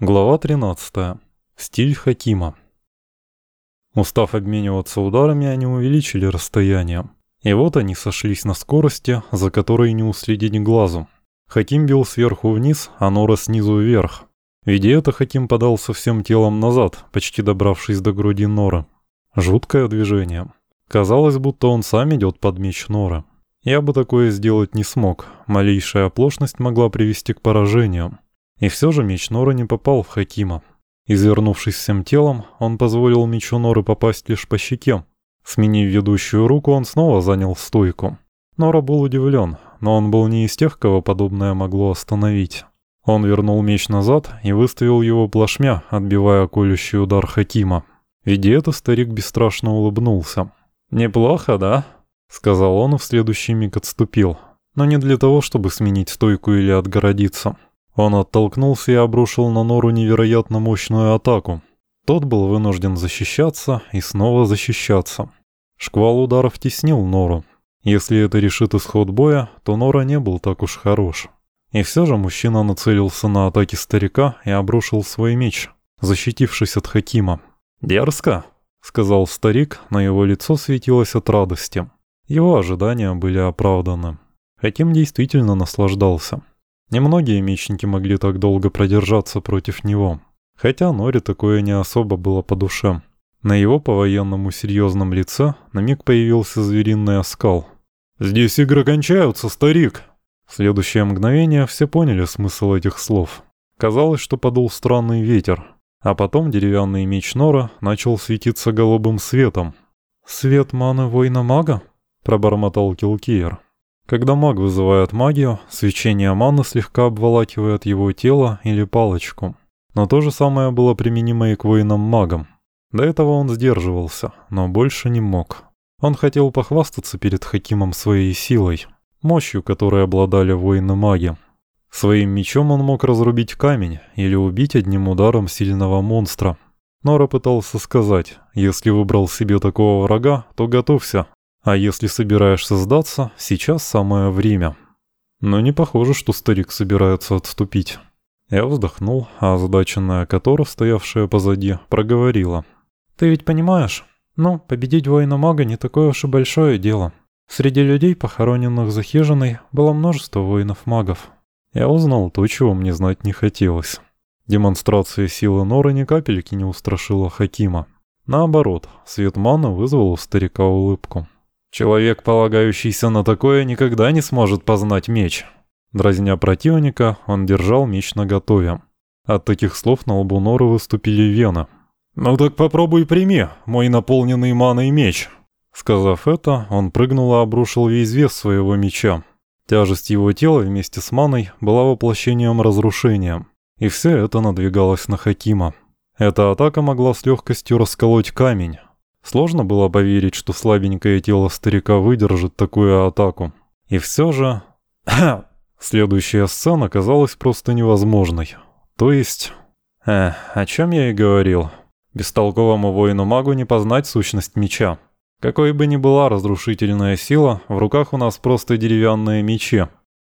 Глава 13. Стиль Хакима. Устав обмениваться ударами, они увеличили расстояние. И вот они сошлись на скорости, за которой не уследить глазу. Хаким бил сверху вниз, а Нора снизу вверх. Видя это, Хаким подался всем телом назад, почти добравшись до груди Норы. Жуткое движение. Казалось, будто он сам идет под меч Норы. Я бы такое сделать не смог. Малейшая оплошность могла привести к поражению. И все же меч Нора не попал в Хакима. Извернувшись всем телом, он позволил мечу Норы попасть лишь по щеке. Сменив ведущую руку, он снова занял стойку. Нора был удивлен, но он был не из тех, кого подобное могло остановить. Он вернул меч назад и выставил его плашмя, отбивая колющий удар Хакима. Видя это, старик бесстрашно улыбнулся. «Неплохо, да?» — сказал он и в следующий миг отступил. Но не для того, чтобы сменить стойку или отгородиться. Он оттолкнулся и обрушил на Нору невероятно мощную атаку. Тот был вынужден защищаться и снова защищаться. Шквал ударов теснил Нору. Если это решит исход боя, то Нора не был так уж хорош. И все же мужчина нацелился на атаки старика и обрушил свой меч, защитившись от Хакима. «Дерзко», — сказал старик, на его лицо светилось от радости. Его ожидания были оправданы. Хаким действительно наслаждался. Немногие мечники могли так долго продержаться против него. Хотя Норе такое не особо было по душе. На его по-военному серьезном лице на миг появился звериный оскал. «Здесь игры кончаются, старик!» В следующее мгновение все поняли смысл этих слов. Казалось, что подул странный ветер, а потом деревянный меч Нора начал светиться голубым светом. «Свет маны воина-мага?» – пробормотал Килкиер. Когда маг вызывает магию, свечение маны слегка обволакивает его тело или палочку. Но то же самое было применимо и к воинам-магам. До этого он сдерживался, но больше не мог. Он хотел похвастаться перед Хакимом своей силой, мощью, которой обладали воины-маги. Своим мечом он мог разрубить камень или убить одним ударом сильного монстра. Нора пытался сказать, если выбрал себе такого врага, то готовься, а если собираешься сдаться, сейчас самое время. Но не похоже, что старик собирается отступить. Я вздохнул, а озадаченная Котора, стоявшая позади, проговорила. «Ты ведь понимаешь? Ну, победить воина-мага не такое уж и большое дело. Среди людей, похороненных за хижиной, было множество воинов-магов. Я узнал то, чего мне знать не хотелось. Демонстрация силы Норы ни капельки не устрашила Хакима. Наоборот, свет мана вызвал у старика улыбку. Человек, полагающийся на такое, никогда не сможет познать меч. Дразня противника, он держал меч наготове. От таких слов на лбу Норы выступили вены. «Ну так попробуй прими, мой наполненный маной меч». Сказав это, он прыгнул и обрушил весь вес своего меча. Тяжесть его тела вместе с маной была воплощением разрушения. И все это надвигалось на Хакима. Эта атака могла с легкостью расколоть камень, Сложно было поверить, что слабенькое тело старика выдержит такую атаку. И все же... Следующая сцена казалась просто невозможной. То есть... Э, о чем я и говорил. Бестолковому воину-магу не познать сущность меча. Какой бы ни была разрушительная сила, в руках у нас просто деревянные мечи.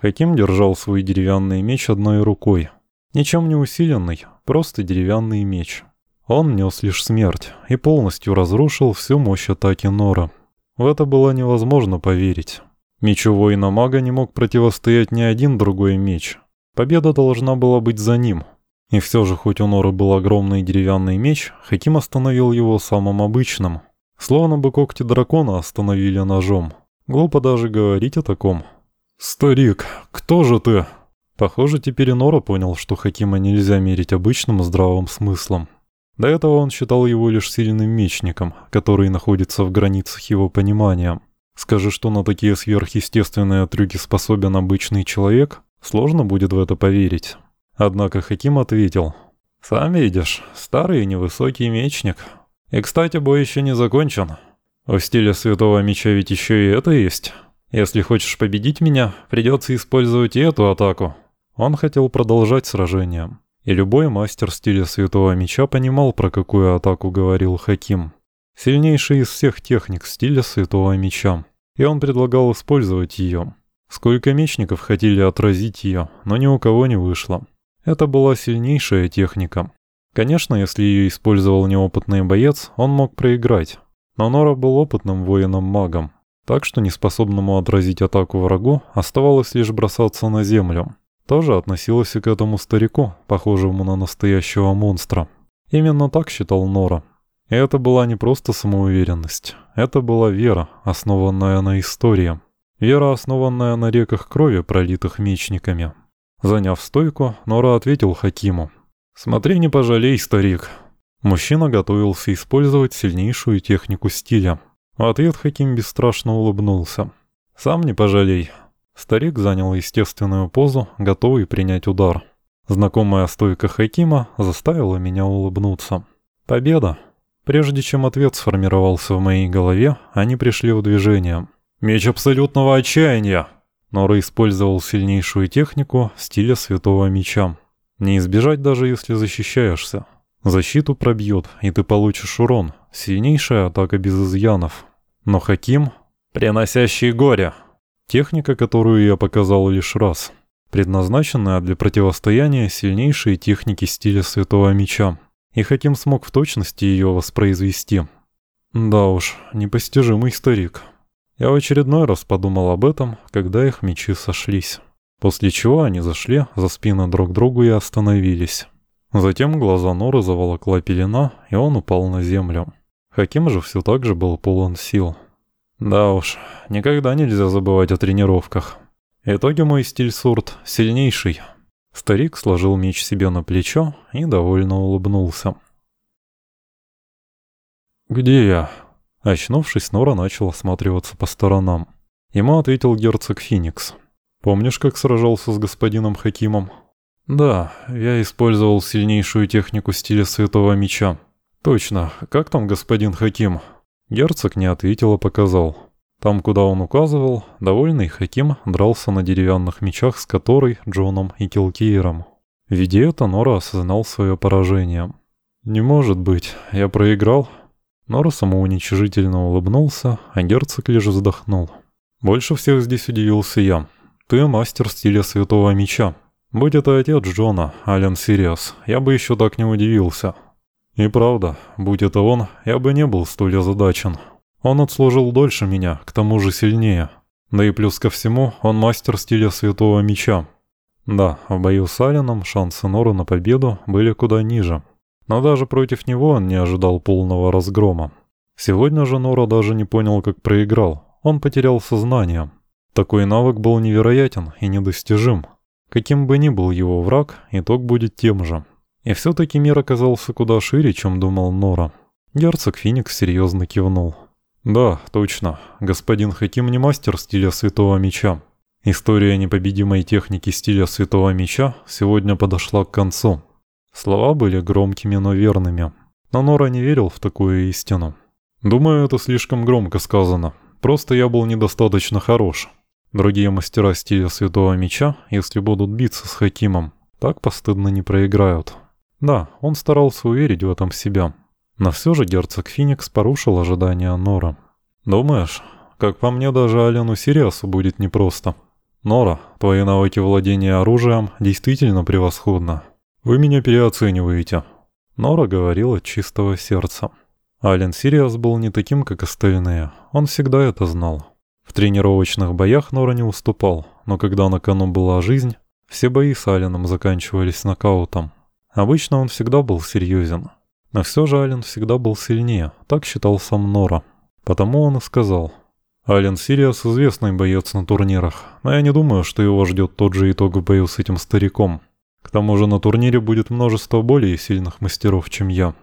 Хаким держал свой деревянный меч одной рукой. Ничем не усиленный, просто деревянный меч. Он нес лишь смерть и полностью разрушил всю мощь атаки Нора. В это было невозможно поверить. Мечу воина-мага не мог противостоять ни один другой меч. Победа должна была быть за ним. И все же, хоть у Нора был огромный деревянный меч, Хаким остановил его самым обычным. Словно бы когти дракона остановили ножом. Глупо даже говорить о таком. «Старик, кто же ты?» Похоже, теперь Нора понял, что Хакима нельзя мерить обычным здравым смыслом. До этого он считал его лишь сильным мечником, который находится в границах его понимания. Скажи, что на такие сверхъестественные трюки способен обычный человек, сложно будет в это поверить. Однако Хаким ответил, «Сам видишь, старый и невысокий мечник. И, кстати, бой еще не закончен. У стиля Святого Меча ведь еще и это есть. Если хочешь победить меня, придется использовать и эту атаку». Он хотел продолжать сражение. И любой мастер стиля Святого Меча понимал, про какую атаку говорил Хаким. Сильнейший из всех техник стиля Святого Меча. И он предлагал использовать ее. Сколько мечников хотели отразить ее, но ни у кого не вышло. Это была сильнейшая техника. Конечно, если ее использовал неопытный боец, он мог проиграть. Но Нора был опытным воином-магом, так что неспособному отразить атаку врагу оставалось лишь бросаться на землю. Тоже относилось и к этому старику, похожему на настоящего монстра. Именно так считал Нора. И это была не просто самоуверенность, это была вера, основанная на истории. Вера, основанная на реках крови, пролитых мечниками. Заняв стойку, Нора ответил Хакиму. «Смотри, не пожалей, старик». Мужчина готовился использовать сильнейшую технику стиля. В ответ Хаким бесстрашно улыбнулся. «Сам не пожалей». Старик занял естественную позу, готовый принять удар. Знакомая стойка Хакима заставила меня улыбнуться. Победа. Прежде чем ответ сформировался в моей голове, они пришли в движение. «Меч абсолютного отчаяния!» Нора использовал сильнейшую технику стиля Святого Меча. Не избежать даже если защищаешься. Защиту пробьет, и ты получишь урон. Сильнейшая атака без изъянов. Но Хаким, приносящий горе. Техника, которую я показал лишь раз предназначенная для противостояния сильнейшей техники стиля Святого Меча, и Хаким смог в точности ее воспроизвести. Да уж, непостижимый старик. Я в очередной раз подумал об этом, когда их мечи сошлись. После чего они зашли за спины друг другу и остановились. Затем глаза Норы заволокла пелена, и он упал на землю. Хаким же все так же был полон сил. Да уж, никогда нельзя забывать о тренировках. Итоге мой стиль сурт сильнейший. Старик сложил меч себе на плечо и довольно улыбнулся. «Где я?» Очнувшись, Нора начал осматриваться по сторонам. Ему ответил герцог Феникс. «Помнишь, как сражался с господином Хакимом?» «Да, я использовал сильнейшую технику стиля Святого Меча». «Точно. Как там господин Хаким?» Герцог не ответил, а показал. Там, куда он указывал, довольный Хаким дрался на деревянных мечах с которой Джоном и Килкиером. Видя это, Нора осознал свое поражение. «Не может быть, я проиграл?» Нора самоуничижительно улыбнулся, а герцог лишь вздохнул. «Больше всех здесь удивился я. Ты мастер стиля Святого Меча. Будь это отец Джона, Ален Сириас, я бы еще так не удивился. И правда, будь это он, я бы не был столь озадачен». Он отслужил дольше меня, к тому же сильнее. Да и плюс ко всему, он мастер стиля Святого Меча. Да, в бою с Алином шансы Нора на победу были куда ниже. Но даже против него он не ожидал полного разгрома. Сегодня же Нора даже не понял, как проиграл. Он потерял сознание. Такой навык был невероятен и недостижим. Каким бы ни был его враг, итог будет тем же. И все-таки мир оказался куда шире, чем думал Нора. Герцог Феникс серьезно кивнул. Да, точно. Господин Хаким не мастер стиля Святого Меча. История непобедимой техники стиля Святого Меча сегодня подошла к концу. Слова были громкими, но верными. Но Нора не верил в такую истину. Думаю, это слишком громко сказано. Просто я был недостаточно хорош. Другие мастера стиля Святого Меча, если будут биться с Хакимом, так постыдно не проиграют. Да, он старался уверить в этом себя. Но все же герцог Феникс порушил ожидания Нора. «Думаешь, как по мне, даже Алену Сириасу будет непросто. Нора, твои навыки владения оружием действительно превосходны. Вы меня переоцениваете». Нора говорил от чистого сердца. Ален Сириас был не таким, как остальные. Он всегда это знал. В тренировочных боях Нора не уступал, но когда на кону была жизнь, все бои с Аленом заканчивались нокаутом. Обычно он всегда был серьезен. Но все же Ален всегда был сильнее, так считал сам Нора. Потому он и сказал. Ален Сириас известный боец на турнирах, но я не думаю, что его ждет тот же итог в бою с этим стариком. К тому же на турнире будет множество более сильных мастеров, чем я.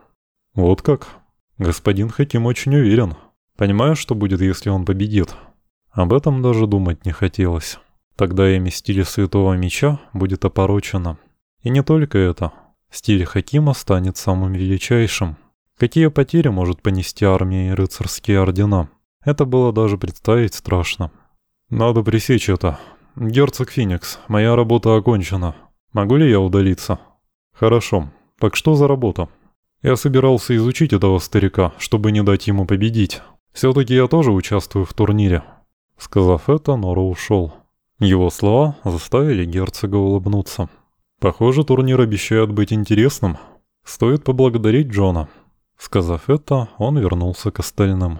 Вот как? Господин Хаким очень уверен. Понимаю, что будет, если он победит. Об этом даже думать не хотелось. Тогда имя стиля Святого Меча будет опорочено. И не только это. Стиль Хакима станет самым величайшим. Какие потери может понести армия и рыцарские ордена? Это было даже представить страшно. Надо пресечь это. Герцог Феникс, моя работа окончена. Могу ли я удалиться? Хорошо. Так что за работа? Я собирался изучить этого старика, чтобы не дать ему победить. Все-таки я тоже участвую в турнире. Сказав это, Нора ушел. Его слова заставили герцога улыбнуться. Похоже, турнир обещает быть интересным. Стоит поблагодарить Джона. Сказав это, он вернулся к остальным.